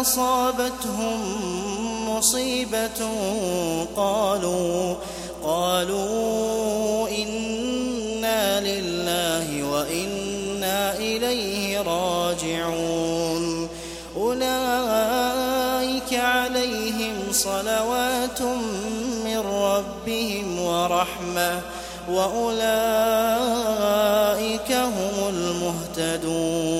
أصابتهم مصيبة قالوا قالوا إنا لله وإنا إليه راجعون. أولئك عليهم صلوات من ربهم ورحمة وأولئك هم المهتدون.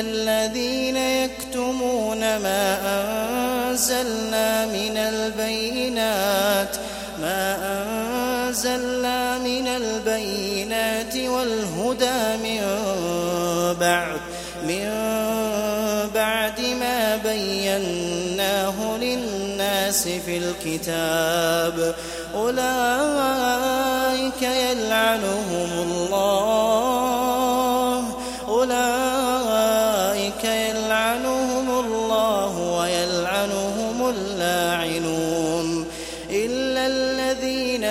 الذين يكتمون ما أنزلنا من البينات ما أنزلنا من البينات والهدى من بعد من بعد ما بيناه للناس في الكتاب. أولئك يلعنهم الله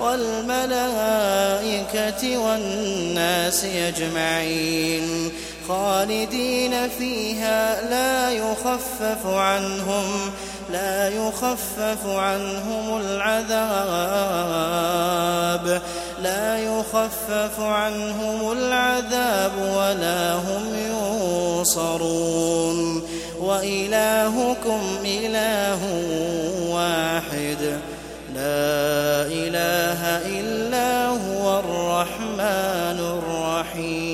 والملائكة والناس أجمعين خالدين فيها لا يخفف عنهم لا يخفف عنهم العذاب لا يخفف عنهم العذاب ولا هم ينصرون وإلهكم إله إله إلا هو الرحمن الرحيم.